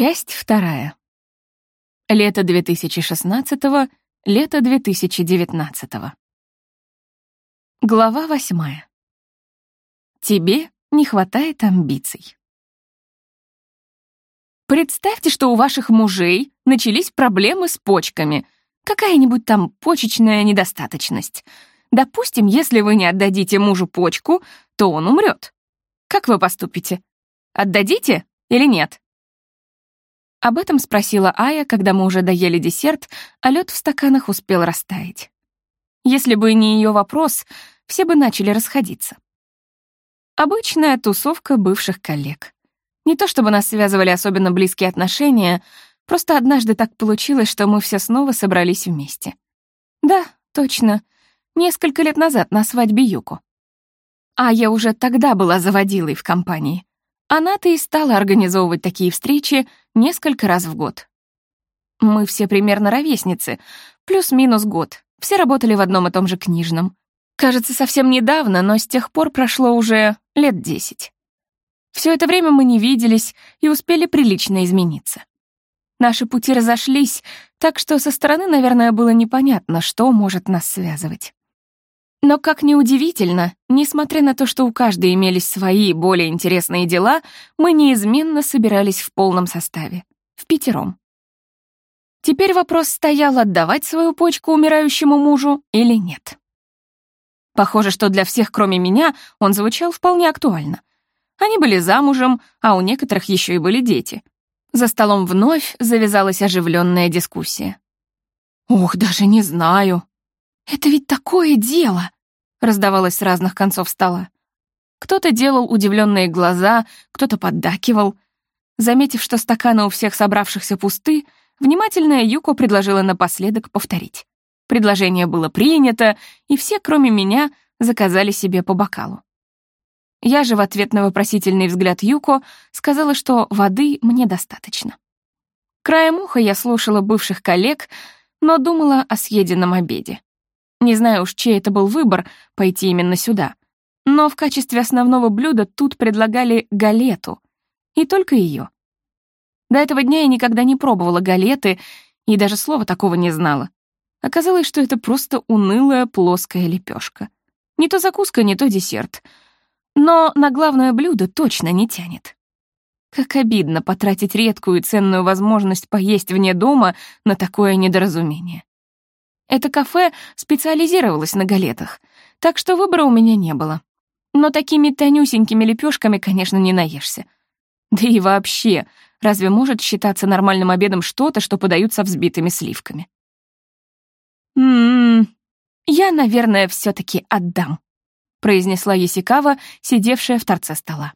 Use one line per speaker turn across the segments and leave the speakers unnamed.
Часть вторая. Лето 2016 лето 2019 Глава восьмая. Тебе не хватает амбиций. Представьте, что у ваших мужей начались проблемы с почками, какая-нибудь там почечная недостаточность. Допустим, если вы не отдадите мужу почку, то он умрет. Как вы поступите? Отдадите или нет? Об этом спросила Ая, когда мы уже доели десерт, а лед в стаканах успел растаять. Если бы не ее вопрос, все бы начали расходиться. Обычная тусовка бывших коллег. Не то чтобы нас связывали особенно близкие отношения, просто однажды так получилось, что мы все снова собрались вместе. Да, точно, несколько лет назад на свадьбе Юку. А я уже тогда была заводилой в компании. Она-то и стала организовывать такие встречи несколько раз в год. Мы все примерно ровесницы, плюс-минус год. Все работали в одном и том же книжном. Кажется, совсем недавно, но с тех пор прошло уже лет десять. Все это время мы не виделись и успели прилично измениться. Наши пути разошлись, так что со стороны, наверное, было непонятно, что может нас связывать. Но, как ни удивительно, несмотря на то, что у каждой имелись свои более интересные дела, мы неизменно собирались в полном составе, в пятером. Теперь вопрос стоял, отдавать свою почку умирающему мужу или нет. Похоже, что для всех, кроме меня, он звучал вполне актуально. Они были замужем, а у некоторых еще и были дети. За столом вновь завязалась оживленная дискуссия. «Ох, даже не знаю», «Это ведь такое дело!» — раздавалось с разных концов стола. Кто-то делал удивленные глаза, кто-то поддакивал. Заметив, что стаканы у всех собравшихся пусты, внимательная Юко предложила напоследок повторить. Предложение было принято, и все, кроме меня, заказали себе по бокалу. Я же в ответ на вопросительный взгляд Юко сказала, что воды мне достаточно. Краем уха я слушала бывших коллег, но думала о съеденном обеде. Не знаю уж, чей это был выбор — пойти именно сюда. Но в качестве основного блюда тут предлагали галету. И только ее. До этого дня я никогда не пробовала галеты и даже слова такого не знала. Оказалось, что это просто унылая плоская лепешка. Не то закуска, не то десерт. Но на главное блюдо точно не тянет. Как обидно потратить редкую и ценную возможность поесть вне дома на такое недоразумение. Это кафе специализировалось на галетах, так что выбора у меня не было. Но такими тонюсенькими лепешками, конечно, не наешься. Да и вообще, разве может считаться нормальным обедом что-то, что подают со взбитыми сливками? «М-м, я, наверное, все таки отдам», — произнесла Есикава, сидевшая в торце стола.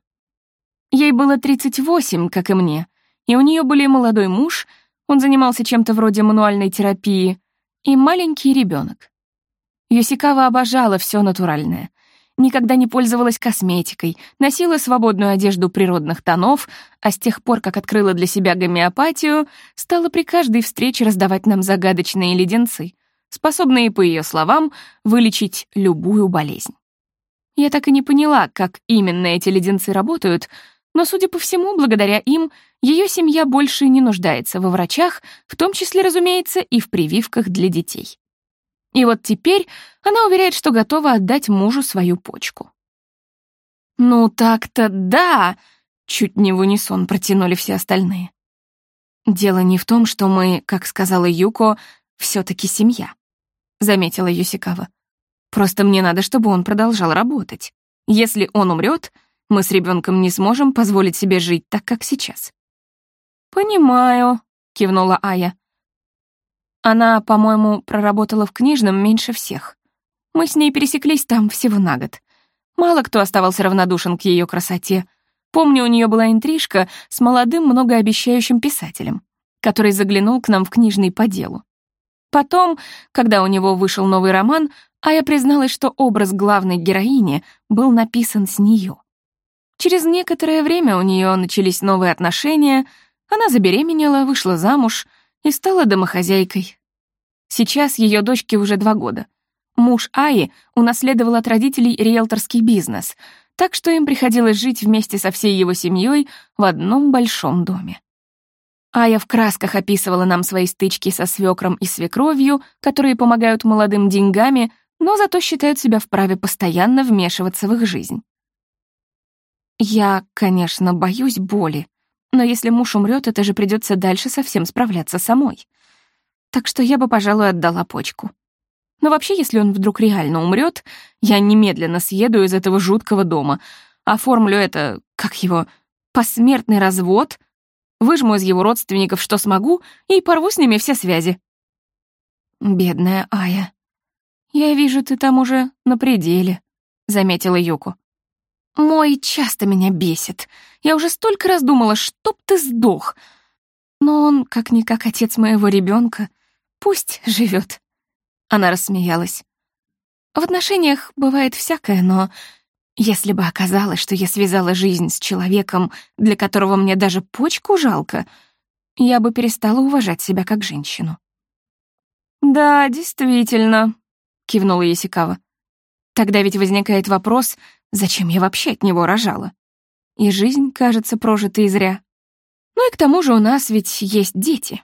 Ей было 38, как и мне, и у нее были молодой муж, он занимался чем-то вроде мануальной терапии, и маленький ребенок. Йосикава обожала все натуральное. Никогда не пользовалась косметикой, носила свободную одежду природных тонов, а с тех пор, как открыла для себя гомеопатию, стала при каждой встрече раздавать нам загадочные леденцы, способные, по ее словам, вылечить любую болезнь. Я так и не поняла, как именно эти леденцы работают, но, судя по всему, благодаря им ее семья больше не нуждается во врачах, в том числе, разумеется, и в прививках для детей. И вот теперь она уверяет, что готова отдать мужу свою почку. «Ну так-то да!» — чуть не в унисон протянули все остальные. «Дело не в том, что мы, как сказала Юко, все таки семья», — заметила Юсикава. «Просто мне надо, чтобы он продолжал работать. Если он умрет, мы с ребенком не сможем позволить себе жить так, как сейчас. «Понимаю», — кивнула Ая. Она, по-моему, проработала в книжном меньше всех. Мы с ней пересеклись там всего на год. Мало кто оставался равнодушен к ее красоте. Помню, у нее была интрижка с молодым многообещающим писателем, который заглянул к нам в книжный по делу. Потом, когда у него вышел новый роман, Ая призналась, что образ главной героини был написан с нее. Через некоторое время у нее начались новые отношения, она забеременела, вышла замуж и стала домохозяйкой. Сейчас ее дочке уже два года. Муж Аи унаследовал от родителей риэлторский бизнес, так что им приходилось жить вместе со всей его семьей в одном большом доме. Ая в красках описывала нам свои стычки со свекром и свекровью, которые помогают молодым деньгами, но зато считают себя вправе постоянно вмешиваться в их жизнь. Я, конечно, боюсь боли, но если муж умрет, это же придется дальше совсем справляться самой. Так что я бы, пожалуй, отдала почку. Но вообще, если он вдруг реально умрет, я немедленно съеду из этого жуткого дома, оформлю это, как его, посмертный развод, выжму из его родственников, что смогу, и порву с ними все связи. Бедная Ая. Я вижу, ты там уже на пределе, заметила Юку. Мой часто меня бесит. Я уже столько раз думала, чтоб ты сдох. Но он, как-никак отец моего ребенка, пусть живет. Она рассмеялась. В отношениях бывает всякое, но если бы оказалось, что я связала жизнь с человеком, для которого мне даже почку жалко, я бы перестала уважать себя как женщину. «Да, действительно», — кивнула Есикава. «Тогда ведь возникает вопрос, зачем я вообще от него рожала? И жизнь, кажется, прожитой зря. Ну и к тому же у нас ведь есть дети.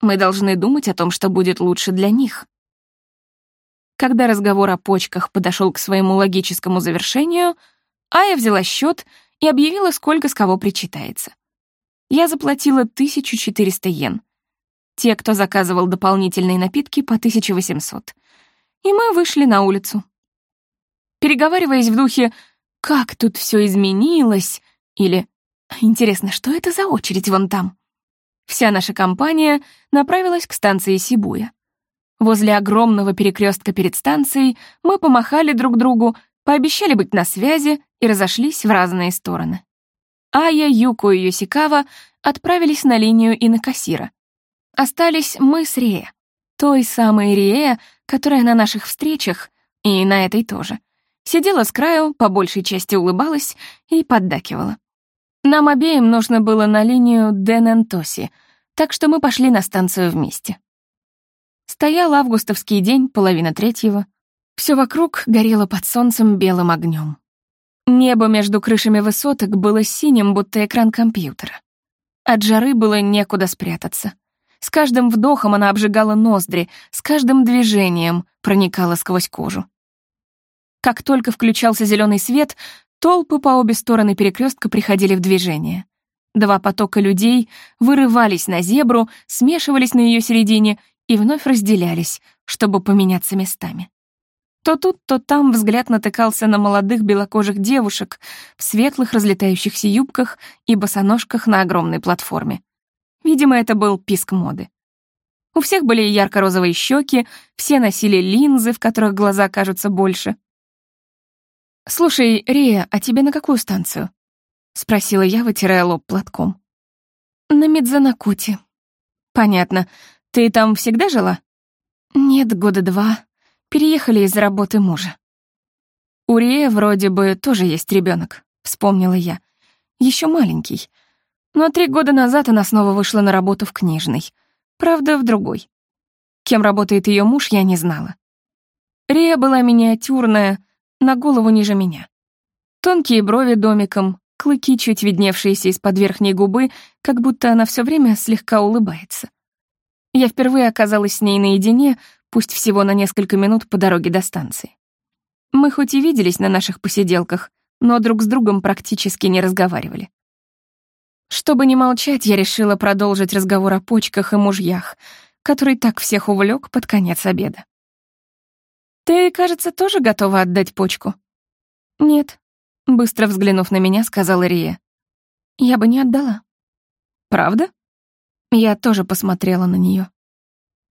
Мы должны думать о том, что будет лучше для них. Когда разговор о почках подошел к своему логическому завершению, Ая взяла счет и объявила, сколько с кого причитается. Я заплатила 1400 йен. Те, кто заказывал дополнительные напитки, по 1800. И мы вышли на улицу. Переговариваясь в духе «Как тут все изменилось?» или «Интересно, что это за очередь вон там?» Вся наша компания направилась к станции Сибуя. Возле огромного перекрестка перед станцией мы помахали друг другу, пообещали быть на связи и разошлись в разные стороны. Ая, Юку и Йосикава отправились на линию Инакасира. Остались мы с Рея, той самой Рея, которая на наших встречах, и на этой тоже, сидела с краю, по большей части улыбалась и поддакивала. Нам обеим нужно было на линию Денентоси, так что мы пошли на станцию вместе. Стоял августовский день, половина третьего. Все вокруг горело под солнцем белым огнем. Небо между крышами высоток было синим, будто экран компьютера. От жары было некуда спрятаться. С каждым вдохом она обжигала ноздри, с каждым движением проникала сквозь кожу. Как только включался зеленый свет, толпы по обе стороны перекрестка приходили в движение. Два потока людей вырывались на зебру, смешивались на ее середине и вновь разделялись, чтобы поменяться местами. То тут, то там взгляд натыкался на молодых белокожих девушек в светлых разлетающихся юбках и босоножках на огромной платформе. Видимо, это был писк моды. У всех были ярко-розовые щеки, все носили линзы, в которых глаза кажутся больше. «Слушай, Рия, а тебе на какую станцию?» — спросила я, вытирая лоб платком. «На Мидзанакути». «Понятно. Ты там всегда жила? Нет, года два. Переехали из-за работы мужа. У Рия вроде бы тоже есть ребенок, вспомнила я. Еще маленький. Но три года назад она снова вышла на работу в книжной. Правда, в другой. Кем работает ее муж, я не знала. Рия была миниатюрная, на голову ниже меня. Тонкие брови домиком, клыки, чуть видневшиеся из-под верхней губы, как будто она все время слегка улыбается. Я впервые оказалась с ней наедине, пусть всего на несколько минут по дороге до станции. Мы хоть и виделись на наших посиделках, но друг с другом практически не разговаривали. Чтобы не молчать, я решила продолжить разговор о почках и мужьях, который так всех увлек под конец обеда. «Ты, кажется, тоже готова отдать почку?» «Нет», — быстро взглянув на меня, сказала Рия. «Я бы не отдала». «Правда?» Я тоже посмотрела на нее.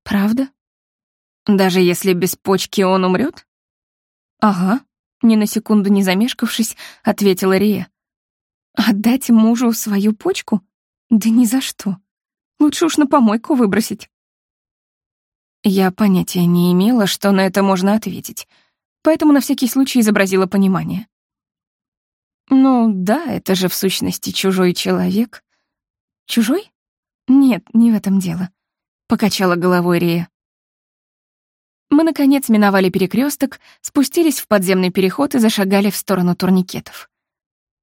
Правда? Даже если без почки он умрет? Ага, ни на секунду не замешкавшись, ответила Рия. Отдать мужу свою почку? Да ни за что. Лучше уж на помойку выбросить. Я понятия не имела, что на это можно ответить, поэтому на всякий случай изобразила понимание. Ну да, это же в сущности чужой человек. Чужой? «Нет, не в этом дело», — покачала головой Рия. Мы, наконец, миновали перекресток, спустились в подземный переход и зашагали в сторону турникетов.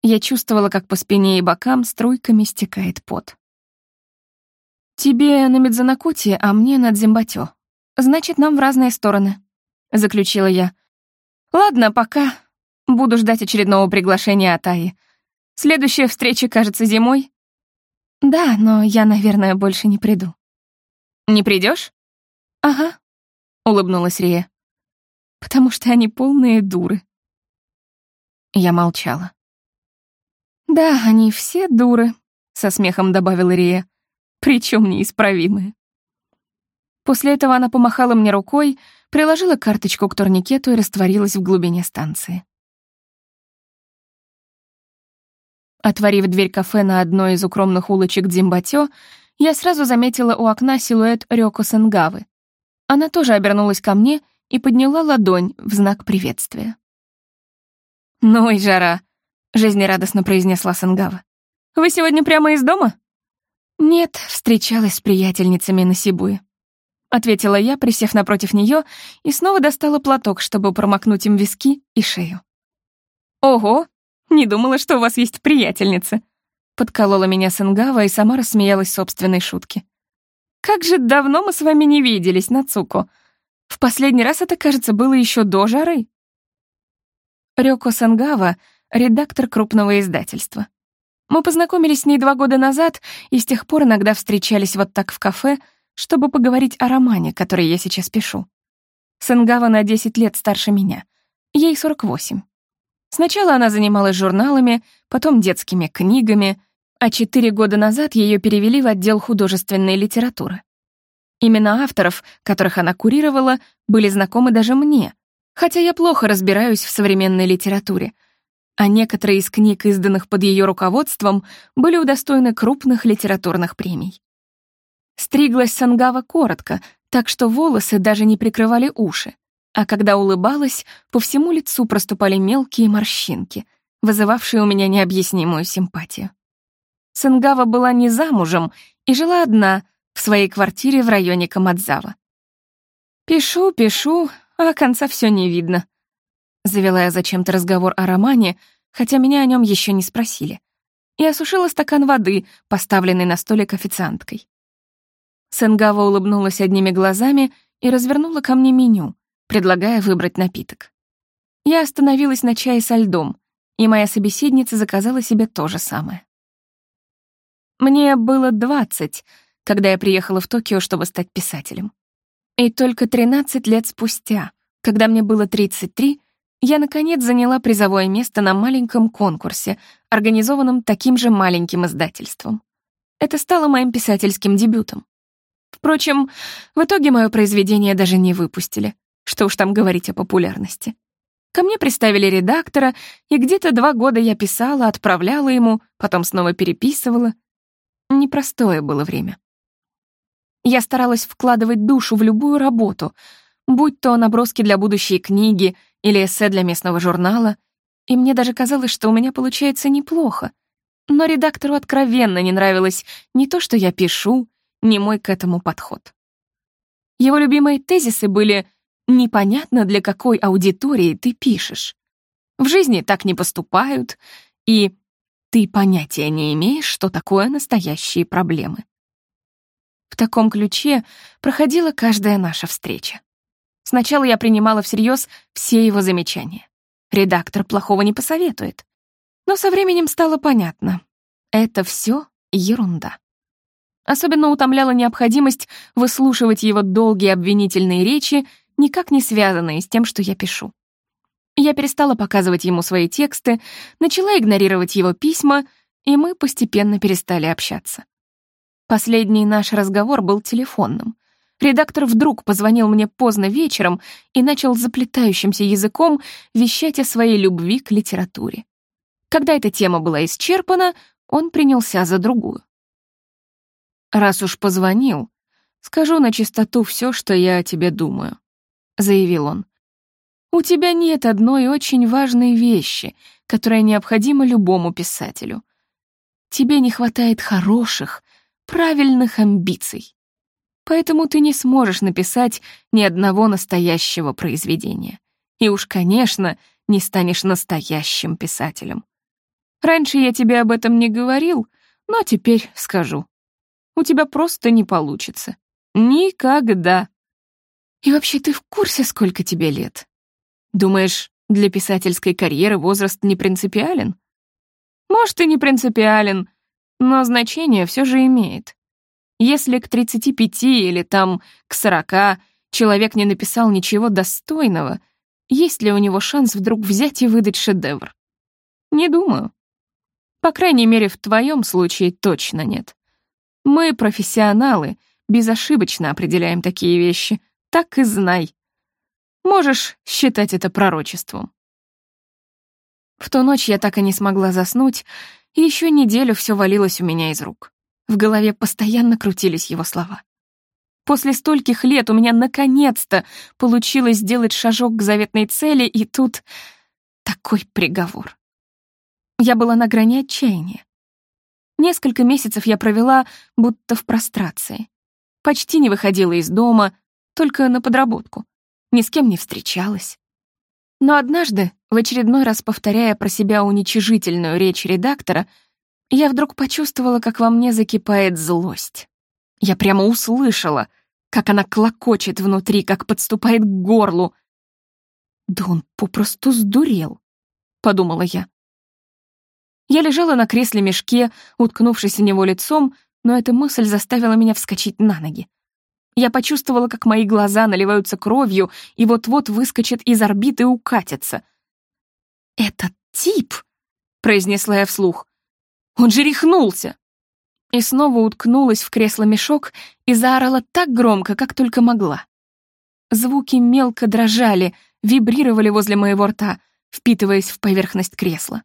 Я чувствовала, как по спине и бокам струйками стекает пот. «Тебе на Медзанакуте, а мне на Дзимбатё. Значит, нам в разные стороны», — заключила я. «Ладно, пока. Буду ждать очередного приглашения от Аи. Следующая встреча, кажется, зимой». «Да, но я, наверное, больше не приду». «Не придешь? «Ага», — улыбнулась Рия. «Потому что они полные дуры». Я молчала. «Да, они все дуры», — со смехом добавила Рия причем неисправимые. После этого она помахала мне рукой, приложила карточку к турникету и растворилась в глубине станции. Отворив дверь кафе на одной из укромных улочек Дзимбатё, я сразу заметила у окна силуэт Рёко Сенгавы. Она тоже обернулась ко мне и подняла ладонь в знак приветствия. «Ну и жара», — жизнерадостно произнесла Сенгава. «Вы сегодня прямо из дома?» «Нет, встречалась с приятельницами на Сибуе», — ответила я, присев напротив нее, и снова достала платок, чтобы промокнуть им виски и шею. «Ого, не думала, что у вас есть приятельницы», — подколола меня Сенгава и сама рассмеялась собственной шутке. «Как же давно мы с вами не виделись, Нацуко. В последний раз это, кажется, было еще до жары». Рёко Сангава — редактор крупного издательства. Мы познакомились с ней два года назад и с тех пор иногда встречались вот так в кафе, чтобы поговорить о романе, который я сейчас пишу. Сенгава на 10 лет старше меня. Ей 48. Сначала она занималась журналами, потом детскими книгами, а четыре года назад ее перевели в отдел художественной литературы. Имена авторов, которых она курировала, были знакомы даже мне, хотя я плохо разбираюсь в современной литературе — а некоторые из книг, изданных под ее руководством, были удостоены крупных литературных премий. Стриглась Сангава коротко, так что волосы даже не прикрывали уши, а когда улыбалась, по всему лицу проступали мелкие морщинки, вызывавшие у меня необъяснимую симпатию. Сангава была не замужем и жила одна в своей квартире в районе Камадзава. «Пишу, пишу, а конца все не видно», Завела я зачем-то разговор о романе, хотя меня о нем еще не спросили. И осушила стакан воды, поставленный на столик официанткой. Сенгава улыбнулась одними глазами и развернула ко мне меню, предлагая выбрать напиток. Я остановилась на чае со льдом, и моя собеседница заказала себе то же самое. Мне было двадцать, когда я приехала в Токио, чтобы стать писателем. И только тринадцать лет спустя, когда мне было тридцать три, я, наконец, заняла призовое место на маленьком конкурсе, организованном таким же маленьким издательством. Это стало моим писательским дебютом. Впрочем, в итоге мое произведение даже не выпустили. Что уж там говорить о популярности. Ко мне приставили редактора, и где-то два года я писала, отправляла ему, потом снова переписывала. Непростое было время. Я старалась вкладывать душу в любую работу, будь то наброски для будущей книги или эссе для местного журнала, и мне даже казалось, что у меня получается неплохо. Но редактору откровенно не нравилось ни то, что я пишу, ни мой к этому подход. Его любимые тезисы были «непонятно, для какой аудитории ты пишешь». В жизни так не поступают, и ты понятия не имеешь, что такое настоящие проблемы. В таком ключе проходила каждая наша встреча. Сначала я принимала всерьез все его замечания. Редактор плохого не посоветует. Но со временем стало понятно. Это все ерунда. Особенно утомляла необходимость выслушивать его долгие обвинительные речи, никак не связанные с тем, что я пишу. Я перестала показывать ему свои тексты, начала игнорировать его письма, и мы постепенно перестали общаться. Последний наш разговор был телефонным. Редактор вдруг позвонил мне поздно вечером и начал заплетающимся языком вещать о своей любви к литературе. Когда эта тема была исчерпана, он принялся за другую. «Раз уж позвонил, скажу на чистоту все, что я о тебе думаю», — заявил он. «У тебя нет одной очень важной вещи, которая необходима любому писателю. Тебе не хватает хороших, правильных амбиций поэтому ты не сможешь написать ни одного настоящего произведения. И уж, конечно, не станешь настоящим писателем. Раньше я тебе об этом не говорил, но теперь скажу. У тебя просто не получится. Никогда. И вообще, ты в курсе, сколько тебе лет? Думаешь, для писательской карьеры возраст не принципиален? Может, и не принципиален, но значение все же имеет. Если к 35 или там к 40 человек не написал ничего достойного, есть ли у него шанс вдруг взять и выдать шедевр? Не думаю. По крайней мере, в твоем случае точно нет. Мы, профессионалы, безошибочно определяем такие вещи, так и знай. Можешь считать это пророчеством. В ту ночь я так и не смогла заснуть, и еще неделю все валилось у меня из рук. В голове постоянно крутились его слова. После стольких лет у меня наконец-то получилось сделать шажок к заветной цели, и тут такой приговор. Я была на грани отчаяния. Несколько месяцев я провела будто в прострации. Почти не выходила из дома, только на подработку. Ни с кем не встречалась. Но однажды, в очередной раз повторяя про себя уничижительную речь редактора, я вдруг почувствовала, как во мне закипает злость. Я прямо услышала, как она клокочет внутри, как подступает к горлу. «Да он попросту сдурел», — подумала я. Я лежала на кресле-мешке, уткнувшись в него лицом, но эта мысль заставила меня вскочить на ноги. Я почувствовала, как мои глаза наливаются кровью и вот-вот выскочат из орбиты и укатятся. «Этот тип!» — произнесла я вслух. «Он же рехнулся!» И снова уткнулась в кресло-мешок и заорала так громко, как только могла. Звуки мелко дрожали, вибрировали возле моего рта, впитываясь в поверхность кресла.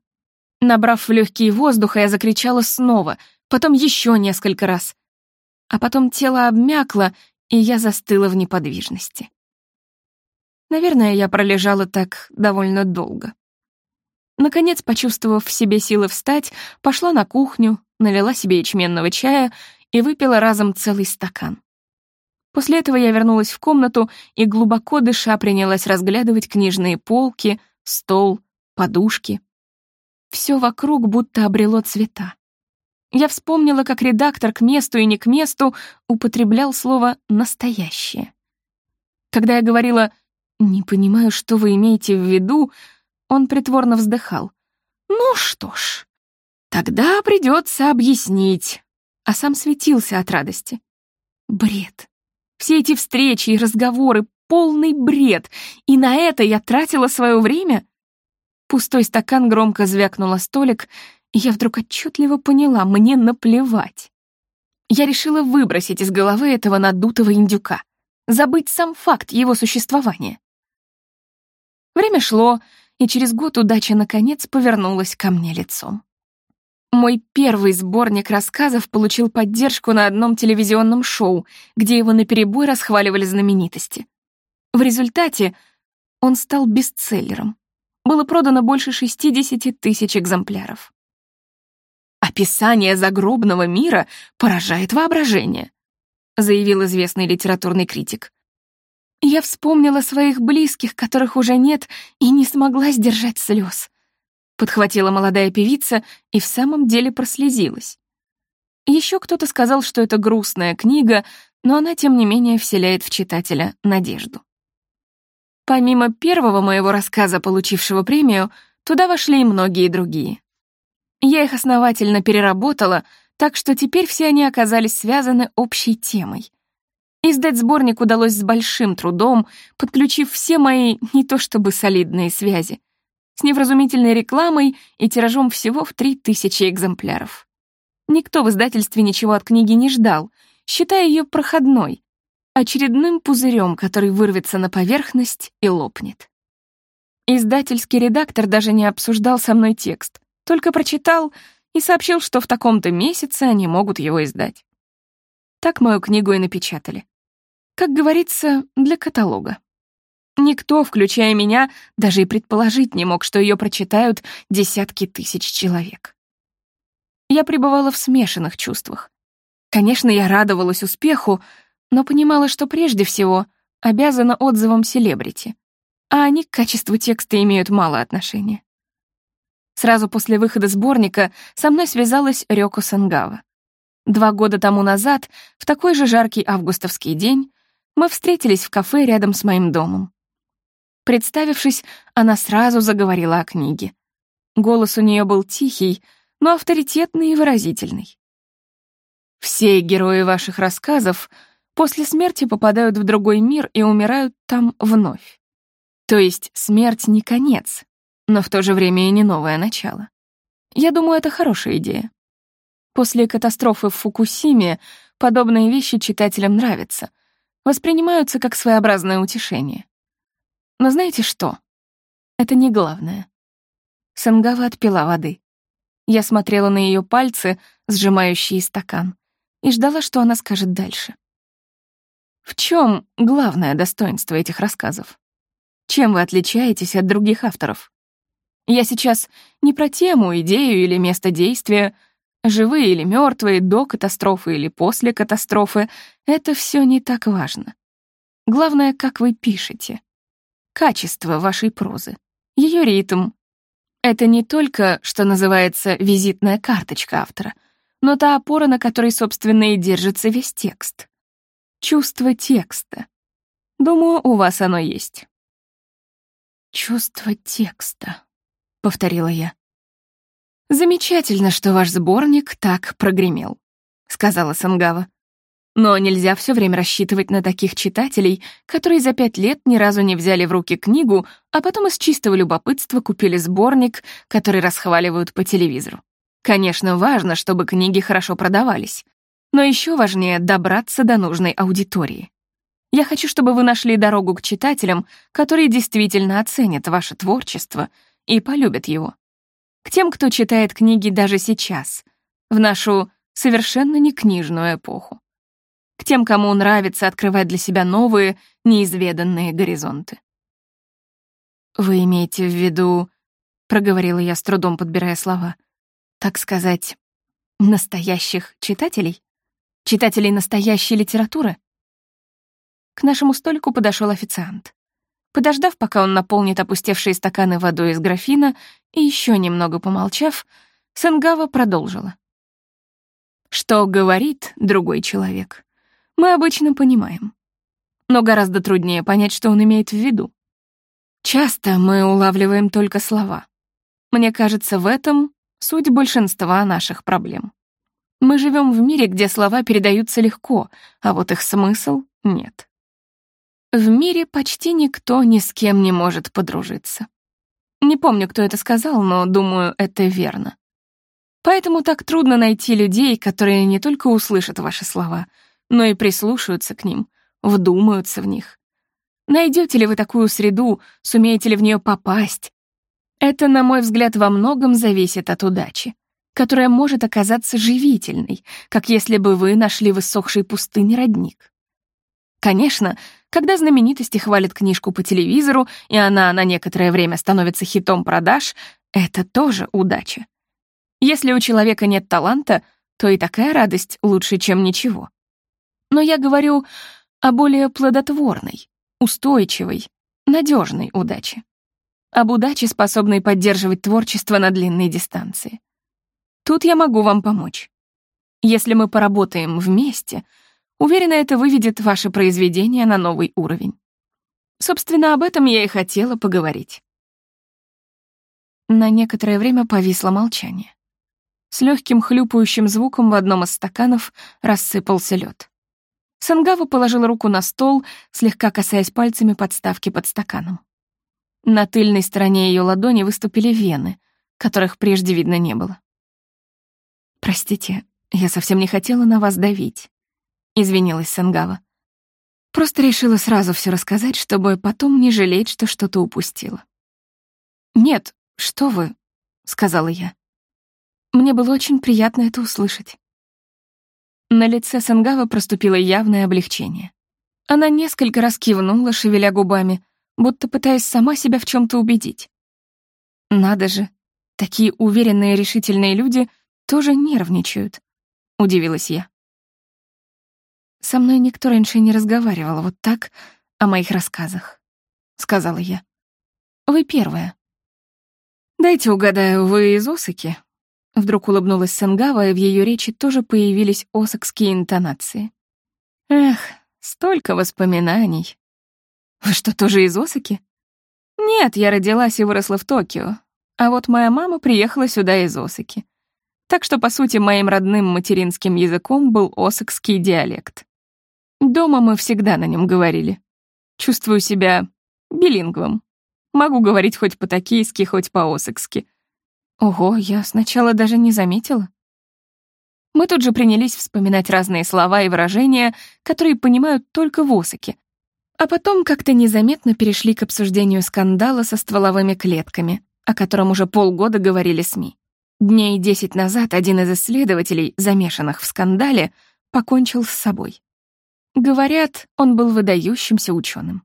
Набрав в легкие воздуха, я закричала снова, потом еще несколько раз. А потом тело обмякло, и я застыла в неподвижности. Наверное, я пролежала так довольно долго. Наконец, почувствовав в себе силы встать, пошла на кухню, налила себе ячменного чая и выпила разом целый стакан. После этого я вернулась в комнату и, глубоко дыша, принялась разглядывать книжные полки, стол, подушки. Все вокруг будто обрело цвета. Я вспомнила, как редактор к месту и не к месту употреблял слово «настоящее». Когда я говорила «не понимаю, что вы имеете в виду», он притворно вздыхал. «Ну что ж, тогда придется объяснить», а сам светился от радости. Бред. Все эти встречи и разговоры — полный бред, и на это я тратила свое время? Пустой стакан громко звякнула столик, и я вдруг отчетливо поняла, мне наплевать. Я решила выбросить из головы этого надутого индюка, забыть сам факт его существования. Время шло, и через год удача наконец повернулась ко мне лицом. Мой первый сборник рассказов получил поддержку на одном телевизионном шоу, где его наперебой расхваливали знаменитости. В результате он стал бестселлером. Было продано больше 60 тысяч экземпляров. «Описание загробного мира поражает воображение», заявил известный литературный критик. Я вспомнила своих близких, которых уже нет, и не смогла сдержать слез. Подхватила молодая певица и в самом деле прослезилась. Еще кто-то сказал, что это грустная книга, но она, тем не менее, вселяет в читателя надежду. Помимо первого моего рассказа, получившего премию, туда вошли и многие другие. Я их основательно переработала, так что теперь все они оказались связаны общей темой. Издать сборник удалось с большим трудом, подключив все мои не то чтобы солидные связи, с невразумительной рекламой и тиражом всего в 3000 экземпляров. Никто в издательстве ничего от книги не ждал, считая ее проходной, очередным пузырем, который вырвется на поверхность и лопнет. Издательский редактор даже не обсуждал со мной текст, только прочитал и сообщил, что в таком-то месяце они могут его издать. Так мою книгу и напечатали. Как говорится, для каталога. Никто, включая меня, даже и предположить не мог, что ее прочитают десятки тысяч человек. Я пребывала в смешанных чувствах. Конечно, я радовалась успеху, но понимала, что прежде всего обязана отзывам селебрити, а они к качеству текста имеют мало отношения. Сразу после выхода сборника со мной связалась Рёко Сангава. Два года тому назад, в такой же жаркий августовский день, мы встретились в кафе рядом с моим домом. Представившись, она сразу заговорила о книге. Голос у нее был тихий, но авторитетный и выразительный. Все герои ваших рассказов после смерти попадают в другой мир и умирают там вновь. То есть смерть не конец, но в то же время и не новое начало. Я думаю, это хорошая идея. После катастрофы в Фукусиме подобные вещи читателям нравятся, воспринимаются как своеобразное утешение. Но знаете что? Это не главное. Сангава отпила воды. Я смотрела на ее пальцы, сжимающие стакан, и ждала, что она скажет дальше. В чем главное достоинство этих рассказов? Чем вы отличаетесь от других авторов? Я сейчас не про тему, идею или место действия. Живые или мертвые, до катастрофы или после катастрофы — это все не так важно. Главное, как вы пишете. Качество вашей прозы, ее ритм. Это не только, что называется, визитная карточка автора, но та опора, на которой, собственно, и держится весь текст. Чувство текста. Думаю, у вас оно есть. «Чувство текста», — повторила я. «Замечательно, что ваш сборник так прогремел», — сказала Сангава. «Но нельзя все время рассчитывать на таких читателей, которые за пять лет ни разу не взяли в руки книгу, а потом из чистого любопытства купили сборник, который расхваливают по телевизору. Конечно, важно, чтобы книги хорошо продавались, но еще важнее добраться до нужной аудитории. Я хочу, чтобы вы нашли дорогу к читателям, которые действительно оценят ваше творчество и полюбят его. К тем, кто читает книги даже сейчас, в нашу совершенно не книжную эпоху. К тем, кому нравится открывать для себя новые, неизведанные горизонты. «Вы имеете в виду...» — проговорила я с трудом, подбирая слова. «Так сказать, настоящих читателей? Читателей настоящей литературы?» К нашему столику подошел официант. Подождав, пока он наполнит опустевшие стаканы водой из графина, и еще немного помолчав, Сенгава продолжила. Что говорит другой человек, мы обычно понимаем. Но гораздо труднее понять, что он имеет в виду. Часто мы улавливаем только слова. Мне кажется, в этом суть большинства наших проблем. Мы живем в мире, где слова передаются легко, а вот их смысл — нет. В мире почти никто ни с кем не может подружиться. Не помню, кто это сказал, но думаю, это верно. Поэтому так трудно найти людей, которые не только услышат ваши слова, но и прислушаются к ним, вдумаются в них. Найдете ли вы такую среду, сумеете ли в нее попасть? Это, на мой взгляд, во многом зависит от удачи, которая может оказаться живительной, как если бы вы нашли в иссохшей пустыне родник. Конечно, когда знаменитости хвалят книжку по телевизору, и она на некоторое время становится хитом продаж, это тоже удача. Если у человека нет таланта, то и такая радость лучше, чем ничего. Но я говорю о более плодотворной, устойчивой, надежной удаче. Об удаче, способной поддерживать творчество на длинной дистанции. Тут я могу вам помочь. Если мы поработаем вместе — Уверена, это выведет ваше произведение на новый уровень. Собственно, об этом я и хотела поговорить. На некоторое время повисло молчание. С легким хлюпающим звуком в одном из стаканов рассыпался лед. Сангава положила руку на стол, слегка касаясь пальцами подставки под стаканом. На тыльной стороне ее ладони выступили вены, которых прежде видно не было. «Простите, я совсем не хотела на вас давить. — извинилась Сангава. «Просто решила сразу все рассказать, чтобы потом не жалеть, что что-то упустила». «Нет, что вы», — сказала я. Мне было очень приятно это услышать. На лице Сангава проступило явное облегчение. Она несколько раз кивнула, шевеля губами, будто пытаясь сама себя в чем то убедить. Надо же, такие уверенные решительные люди тоже нервничают, удивилась я. «Со мной никто раньше не разговаривал вот так о моих рассказах», — сказала я. «Вы первая». «Дайте угадаю, вы из Осыки?» Вдруг улыбнулась Сангава, и в ее речи тоже появились осокские интонации. Эх, столько воспоминаний. Вы что, тоже из Осаки? Нет, я родилась и выросла в Токио. А вот моя мама приехала сюда из Осаки. Так что, по сути, моим родным материнским языком был осакский диалект. Дома мы всегда на нем говорили. Чувствую себя билингвом. Могу говорить хоть по-токийски, хоть по-осакски. Ого, я сначала даже не заметила. Мы тут же принялись вспоминать разные слова и выражения, которые понимают только в Осаке, а потом как-то незаметно перешли к обсуждению скандала со стволовыми клетками, о котором уже полгода говорили СМИ. Дней десять назад один из исследователей, замешанных в скандале, покончил с собой. Говорят, он был выдающимся ученым.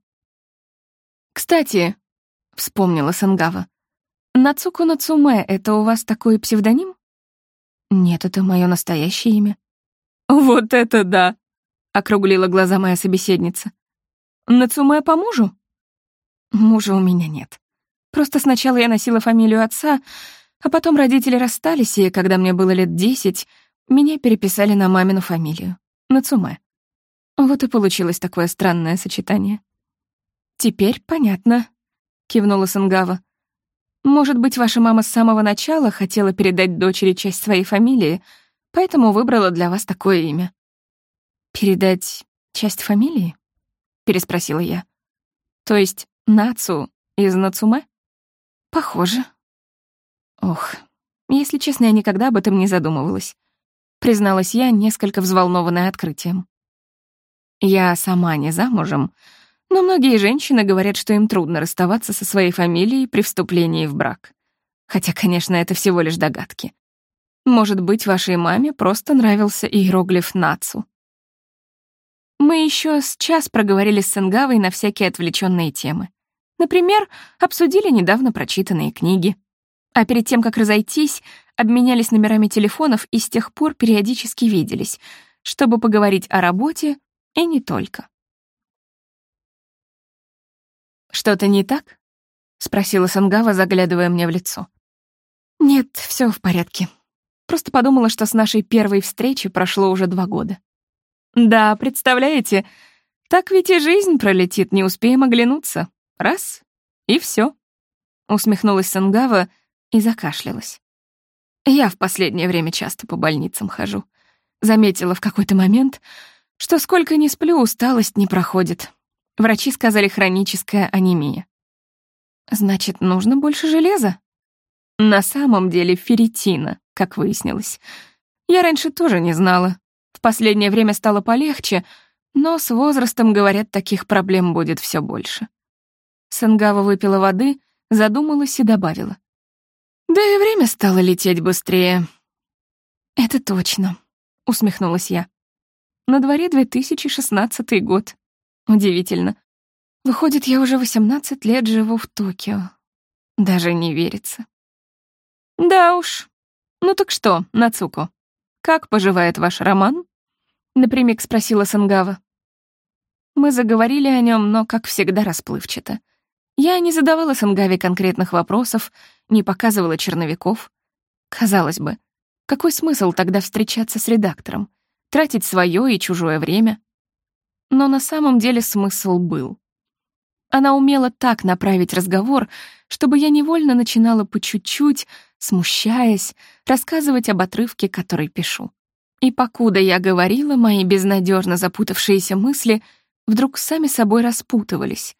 «Кстати», — вспомнила Сангава, «Нацуко Нацуме — это у вас такой псевдоним?» «Нет, это мое настоящее имя». «Вот это да!» — округлила глаза моя собеседница. «Нацуме по мужу?» «Мужа у меня нет. Просто сначала я носила фамилию отца, а потом родители расстались, и когда мне было лет десять, меня переписали на мамину фамилию — Нацуме. Вот и получилось такое странное сочетание. «Теперь понятно», — кивнула Сангава. Может быть, ваша мама с самого начала хотела передать дочери часть своей фамилии, поэтому выбрала для вас такое имя. «Передать часть фамилии?» — переспросила я. «То есть Нацу из Нацуме?» «Похоже». Ох, если честно, я никогда об этом не задумывалась. Призналась я, несколько взволнованная открытием. Я сама не замужем, но многие женщины говорят, что им трудно расставаться со своей фамилией при вступлении в брак. Хотя, конечно, это всего лишь догадки. Может быть, вашей маме просто нравился иероглиф «нацу». Мы еще с час проговорили с Сенгавой на всякие отвлеченные темы. Например, обсудили недавно прочитанные книги. А перед тем, как разойтись, обменялись номерами телефонов и с тех пор периодически виделись, чтобы поговорить о работе и не только. «Что-то не так?» — спросила Сангава, заглядывая мне в лицо. «Нет, все в порядке. Просто подумала, что с нашей первой встречи прошло уже два года». «Да, представляете, так ведь и жизнь пролетит, не успеем оглянуться. Раз — и все. Усмехнулась Сангава и закашлялась. Я в последнее время часто по больницам хожу. Заметила в какой-то момент, что сколько ни сплю, усталость не проходит. Врачи сказали хроническая анемия. Значит, нужно больше железа? На самом деле ферритина, как выяснилось. Я раньше тоже не знала. В последнее время стало полегче, но с возрастом, говорят, таких проблем будет все больше. Сангава выпила воды, задумалась и добавила. Да и время стало лететь быстрее. Это точно, усмехнулась я. На дворе 2016 год. Удивительно. Выходит, я уже 18 лет живу в Токио. Даже не верится. Да уж. Ну так что, Нацуко, как поживает ваш роман? Напрямик спросила Сангава. Мы заговорили о нем, но, как всегда, расплывчато. Я не задавала Сангаве конкретных вопросов, не показывала черновиков. Казалось бы, какой смысл тогда встречаться с редактором? Тратить свое и чужое время? Но на самом деле смысл был. Она умела так направить разговор, чтобы я невольно начинала по чуть-чуть, смущаясь, рассказывать об отрывке, который пишу. И покуда я говорила, мои безнадежно запутавшиеся мысли вдруг сами собой распутывались.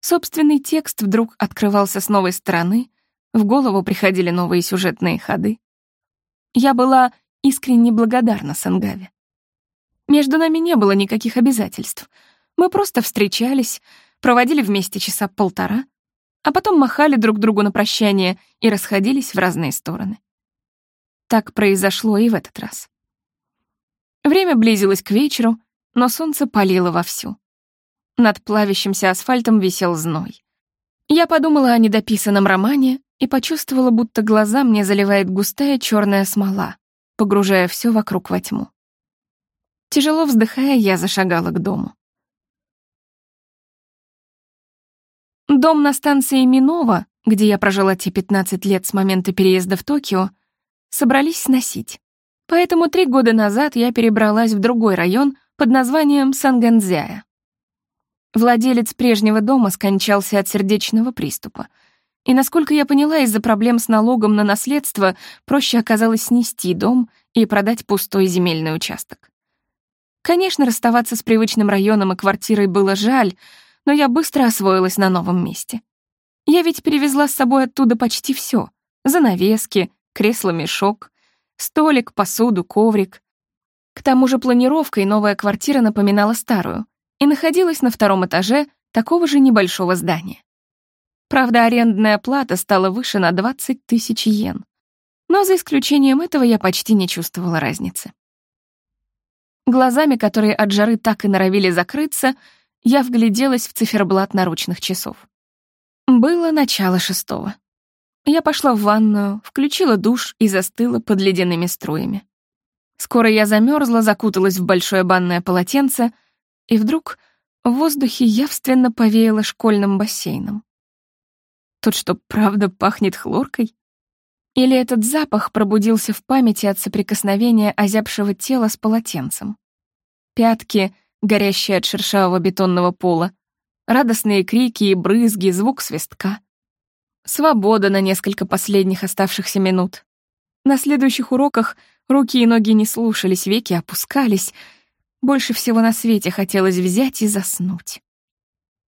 Собственный текст вдруг открывался с новой стороны, в голову приходили новые сюжетные ходы. Я была искренне благодарна Сангаве. Между нами не было никаких обязательств. Мы просто встречались, проводили вместе часа полтора, а потом махали друг другу на прощание и расходились в разные стороны. Так произошло и в этот раз. Время близилось к вечеру, но солнце палило вовсю. Над плавящимся асфальтом висел зной. Я подумала о недописанном романе и почувствовала, будто глаза мне заливает густая черная смола, погружая все вокруг во тьму. Тяжело вздыхая, я зашагала к дому. Дом на станции Минова, где я прожила те 15 лет с момента переезда в Токио, собрались сносить. Поэтому три года назад я перебралась в другой район под названием Санганзяя. Владелец прежнего дома скончался от сердечного приступа. И, насколько я поняла, из-за проблем с налогом на наследство проще оказалось снести дом и продать пустой земельный участок. Конечно, расставаться с привычным районом и квартирой было жаль, но я быстро освоилась на новом месте. Я ведь перевезла с собой оттуда почти все: Занавески, кресло-мешок, столик, посуду, коврик. К тому же планировкой новая квартира напоминала старую и находилась на втором этаже такого же небольшого здания. Правда, арендная плата стала выше на 20 тысяч йен. Но за исключением этого я почти не чувствовала разницы. Глазами, которые от жары так и норовили закрыться, я вгляделась в циферблат наручных часов. Было начало шестого. Я пошла в ванную, включила душ и застыла под ледяными струями. Скоро я замерзла, закуталась в большое банное полотенце, и вдруг в воздухе явственно повеяло школьным бассейном. Тут что, правда пахнет хлоркой? Или этот запах пробудился в памяти от соприкосновения озябшего тела с полотенцем? Пятки, горящие от шершавого бетонного пола, радостные крики и брызги, звук свистка. Свобода на несколько последних оставшихся минут. На следующих уроках руки и ноги не слушались, веки опускались. Больше всего на свете хотелось взять и заснуть.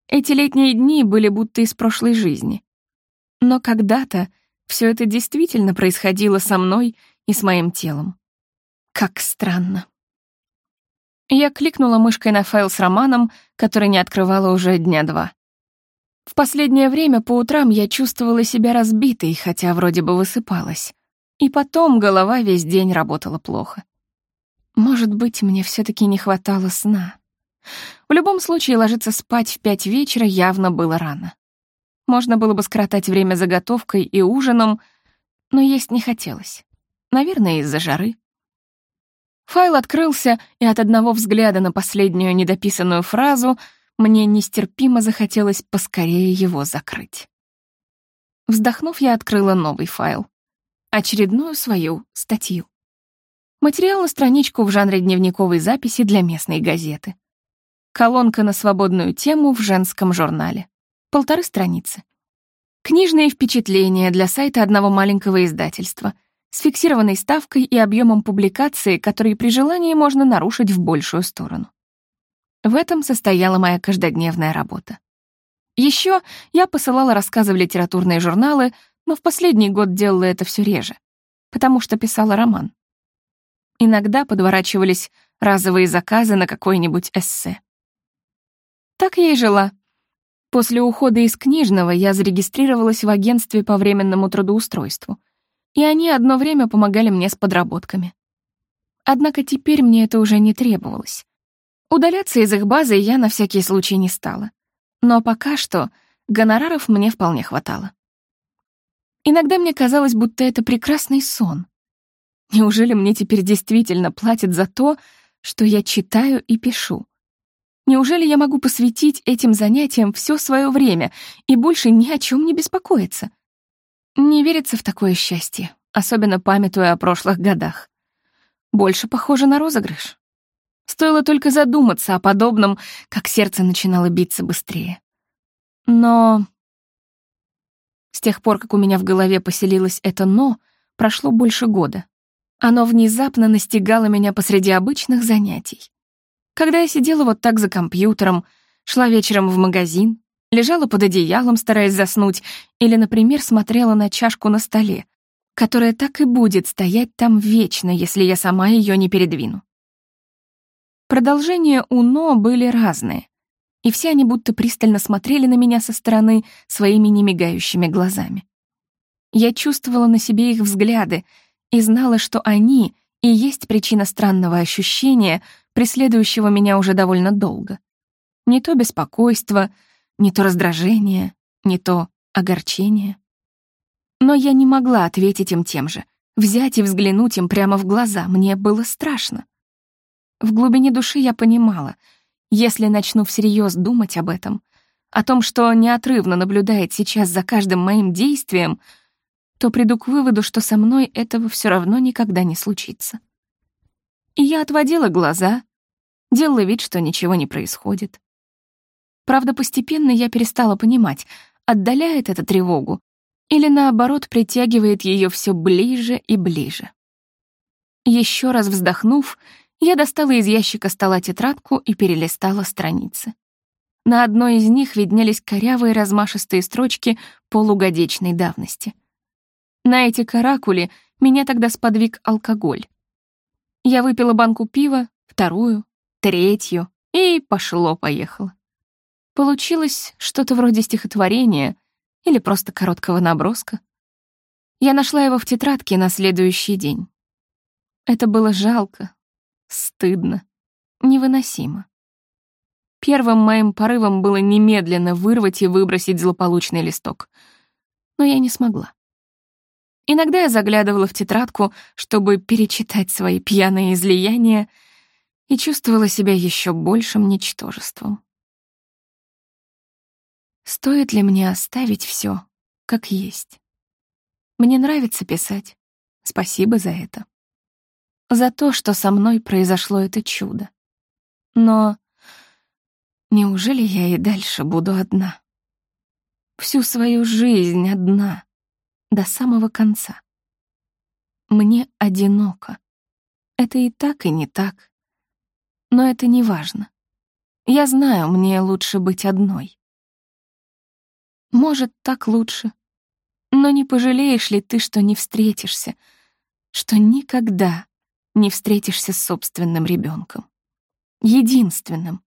Эти летние дни были будто из прошлой жизни. Но когда-то все это действительно происходило со мной и с моим телом. Как странно. Я кликнула мышкой на файл с романом, который не открывала уже дня два. В последнее время по утрам я чувствовала себя разбитой, хотя вроде бы высыпалась. И потом голова весь день работала плохо. Может быть, мне все таки не хватало сна. В любом случае, ложиться спать в пять вечера явно было рано. Можно было бы скоротать время заготовкой и ужином, но есть не хотелось. Наверное, из-за жары. Файл открылся, и от одного взгляда на последнюю недописанную фразу мне нестерпимо захотелось поскорее его закрыть. Вздохнув, я открыла новый файл. Очередную свою статью. Материал на страничку в жанре дневниковой записи для местной газеты. Колонка на свободную тему в женском журнале полторы страницы. Книжные впечатления для сайта одного маленького издательства с фиксированной ставкой и объемом публикации, которые при желании можно нарушить в большую сторону. В этом состояла моя каждодневная работа. Еще я посылала рассказы в литературные журналы, но в последний год делала это все реже, потому что писала роман. Иногда подворачивались разовые заказы на какое-нибудь эссе. Так я и жила, После ухода из книжного я зарегистрировалась в агентстве по временному трудоустройству, и они одно время помогали мне с подработками. Однако теперь мне это уже не требовалось. Удаляться из их базы я на всякий случай не стала. Но пока что гонораров мне вполне хватало. Иногда мне казалось, будто это прекрасный сон. Неужели мне теперь действительно платят за то, что я читаю и пишу? Неужели я могу посвятить этим занятиям все свое время и больше ни о чем не беспокоиться? Не верится в такое счастье, особенно памятуя о прошлых годах. Больше похоже на розыгрыш. Стоило только задуматься о подобном, как сердце начинало биться быстрее. Но... С тех пор, как у меня в голове поселилось это «но», прошло больше года. Оно внезапно настигало меня посреди обычных занятий. Когда я сидела вот так за компьютером, шла вечером в магазин, лежала под одеялом, стараясь заснуть, или, например, смотрела на чашку на столе, которая так и будет стоять там вечно, если я сама ее не передвину. Продолжения УНО были разные, и все они будто пристально смотрели на меня со стороны своими немигающими глазами. Я чувствовала на себе их взгляды и знала, что они и есть причина странного ощущения, преследующего меня уже довольно долго. Не то беспокойство, не то раздражение, не то огорчение. Но я не могла ответить им тем же. Взять и взглянуть им прямо в глаза мне было страшно. В глубине души я понимала, если начну всерьез думать об этом, о том, что неотрывно наблюдает сейчас за каждым моим действием, то приду к выводу, что со мной этого все равно никогда не случится. Я отводила глаза, делала вид, что ничего не происходит. Правда, постепенно я перестала понимать, отдаляет это тревогу или, наоборот, притягивает ее все ближе и ближе. Еще раз вздохнув, я достала из ящика стола тетрадку и перелистала страницы. На одной из них виднелись корявые размашистые строчки полугодичной давности. На эти каракули меня тогда сподвиг алкоголь. Я выпила банку пива, вторую, третью, и пошло-поехало. Получилось что-то вроде стихотворения или просто короткого наброска. Я нашла его в тетрадке на следующий день. Это было жалко, стыдно, невыносимо. Первым моим порывом было немедленно вырвать и выбросить злополучный листок. Но я не смогла. Иногда я заглядывала в тетрадку, чтобы перечитать свои пьяные излияния, и чувствовала себя еще большим ничтожеством. Стоит ли мне оставить все, как есть? Мне нравится писать. Спасибо за это. За то, что со мной произошло это чудо. Но неужели я и дальше буду одна? Всю свою жизнь одна, до самого конца. Мне одиноко. Это и так, и не так. Но это не важно. Я знаю, мне лучше быть одной. Может, так лучше. Но не пожалеешь ли ты, что не встретишься, что никогда не встретишься с собственным ребенком? Единственным,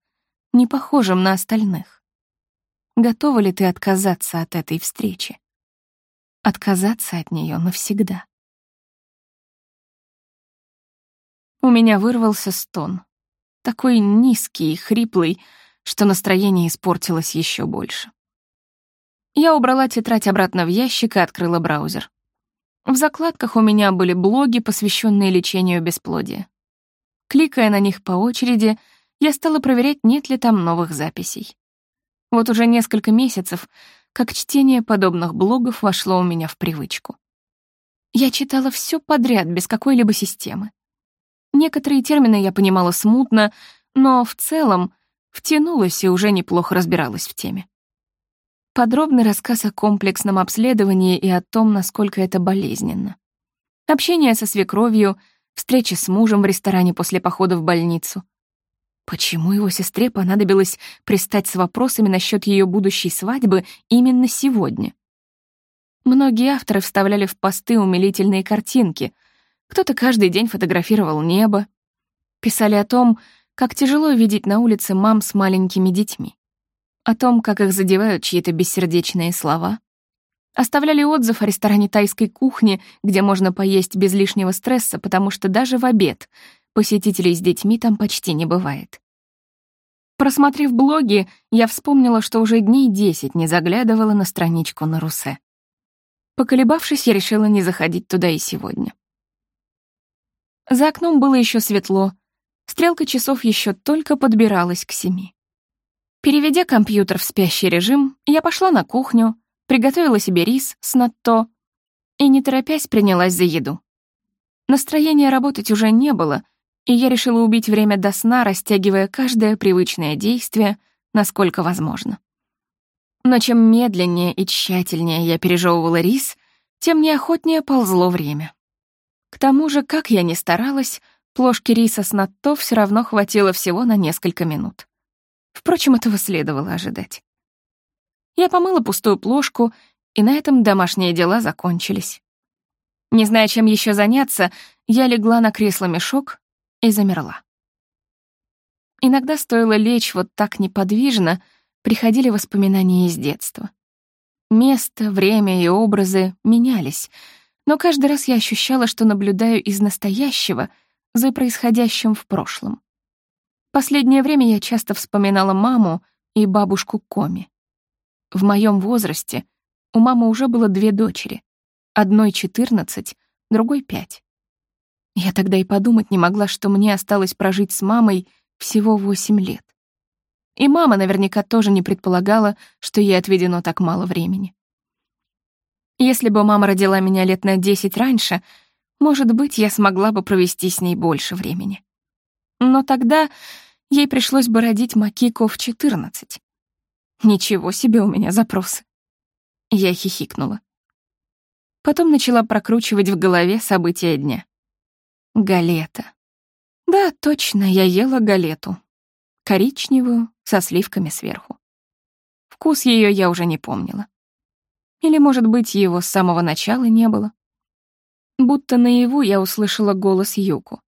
не похожим на остальных. Готова ли ты отказаться от этой встречи? Отказаться от нее навсегда. У меня вырвался стон. Такой низкий и хриплый, что настроение испортилось еще больше. Я убрала тетрадь обратно в ящик и открыла браузер. В закладках у меня были блоги, посвященные лечению бесплодия. Кликая на них по очереди, я стала проверять, нет ли там новых записей. Вот уже несколько месяцев, как чтение подобных блогов вошло у меня в привычку. Я читала все подряд, без какой-либо системы. Некоторые термины я понимала смутно, но в целом втянулась и уже неплохо разбиралась в теме. Подробный рассказ о комплексном обследовании и о том, насколько это болезненно. Общение со свекровью, встреча с мужем в ресторане после похода в больницу. Почему его сестре понадобилось пристать с вопросами насчет ее будущей свадьбы именно сегодня? Многие авторы вставляли в посты умилительные картинки. Кто-то каждый день фотографировал небо. Писали о том, как тяжело видеть на улице мам с маленькими детьми о том, как их задевают чьи-то бессердечные слова. Оставляли отзыв о ресторане тайской кухни, где можно поесть без лишнего стресса, потому что даже в обед посетителей с детьми там почти не бывает. Просмотрев блоги, я вспомнила, что уже дней десять не заглядывала на страничку на Русе. Поколебавшись, я решила не заходить туда и сегодня. За окном было еще светло, стрелка часов еще только подбиралась к семи. Переведя компьютер в спящий режим, я пошла на кухню, приготовила себе рис с натто и, не торопясь, принялась за еду. Настроения работать уже не было, и я решила убить время до сна, растягивая каждое привычное действие, насколько возможно. Но чем медленнее и тщательнее я пережевывала рис, тем неохотнее ползло время. К тому же, как я ни старалась, плошки риса с натто все равно хватило всего на несколько минут. Впрочем, этого следовало ожидать. Я помыла пустую плошку, и на этом домашние дела закончились. Не зная, чем еще заняться, я легла на кресло-мешок и замерла. Иногда стоило лечь вот так неподвижно, приходили воспоминания из детства. Место, время и образы менялись, но каждый раз я ощущала, что наблюдаю из настоящего за происходящим в прошлом. Последнее время я часто вспоминала маму и бабушку Коми. В моем возрасте у мамы уже было две дочери. Одной 14, другой 5. Я тогда и подумать не могла, что мне осталось прожить с мамой всего 8 лет. И мама наверняка тоже не предполагала, что ей отведено так мало времени. Если бы мама родила меня лет на десять раньше, может быть, я смогла бы провести с ней больше времени. Но тогда ей пришлось бы родить Макико в четырнадцать. Ничего себе у меня запросы. Я хихикнула. Потом начала прокручивать в голове события дня. Галета. Да, точно, я ела галету. Коричневую, со сливками сверху. Вкус ее я уже не помнила. Или, может быть, его с самого начала не было. Будто наяву я услышала голос Юку.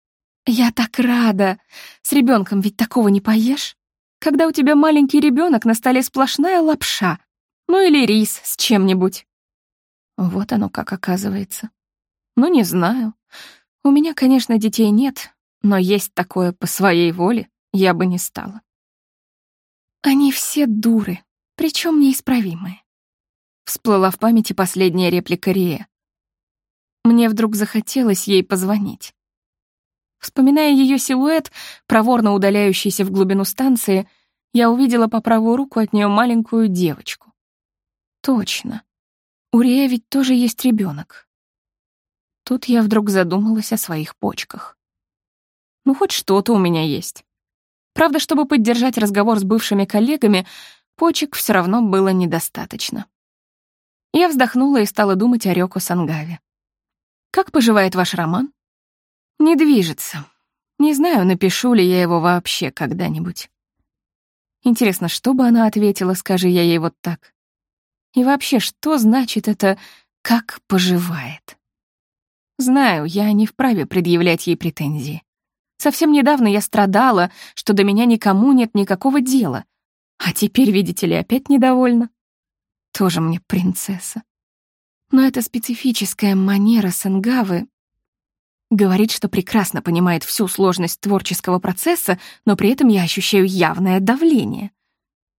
«Я так рада! С ребенком ведь такого не поешь? Когда у тебя маленький ребенок, на столе сплошная лапша. Ну или рис с чем-нибудь». Вот оно как оказывается. Ну, не знаю. У меня, конечно, детей нет, но есть такое по своей воле я бы не стала. Они все дуры, причем неисправимые. Всплыла в памяти последняя реплика Рия. Мне вдруг захотелось ей позвонить. Вспоминая ее силуэт, проворно удаляющийся в глубину станции, я увидела по правую руку от нее маленькую девочку. Точно. У Рия ведь тоже есть ребенок. Тут я вдруг задумалась о своих почках. Ну, хоть что-то у меня есть. Правда, чтобы поддержать разговор с бывшими коллегами, почек все равно было недостаточно. Я вздохнула и стала думать о Рёко Сангаве. «Как поживает ваш роман?» «Не движется. Не знаю, напишу ли я его вообще когда-нибудь». Интересно, что бы она ответила, скажи я ей вот так? И вообще, что значит это «как поживает»? Знаю, я не вправе предъявлять ей претензии. Совсем недавно я страдала, что до меня никому нет никакого дела. А теперь, видите ли, опять недовольна. Тоже мне принцесса. Но эта специфическая манера Сенгавы говорит, что прекрасно понимает всю сложность творческого процесса, но при этом я ощущаю явное давление.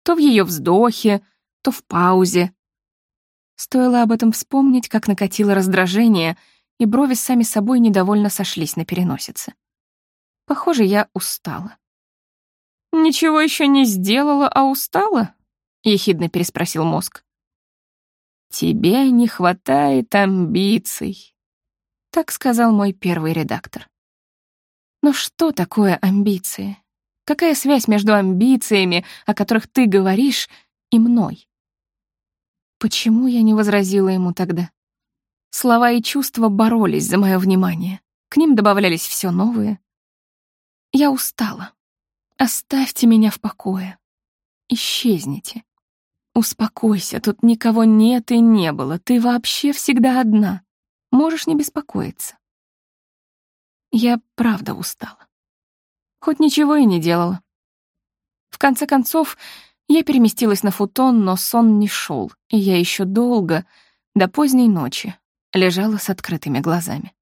То в ее вздохе, то в паузе. Стоило об этом вспомнить, как накатило раздражение, и брови сами собой недовольно сошлись на переносице. Похоже, я устала. «Ничего еще не сделала, а устала?» — ехидно переспросил мозг. «Тебе не хватает амбиций», — так сказал мой первый редактор. Но что такое амбиции? Какая связь между амбициями, о которых ты говоришь, и мной? Почему я не возразила ему тогда? Слова и чувства боролись за мое внимание. К ним добавлялись все новые. Я устала. Оставьте меня в покое. Исчезните. Успокойся, тут никого нет и не было. Ты вообще всегда одна. Можешь не беспокоиться. Я правда устала. Хоть ничего и не делала. В конце концов, я переместилась на футон, но сон не шел, и я еще долго, до поздней ночи, лежала с открытыми глазами.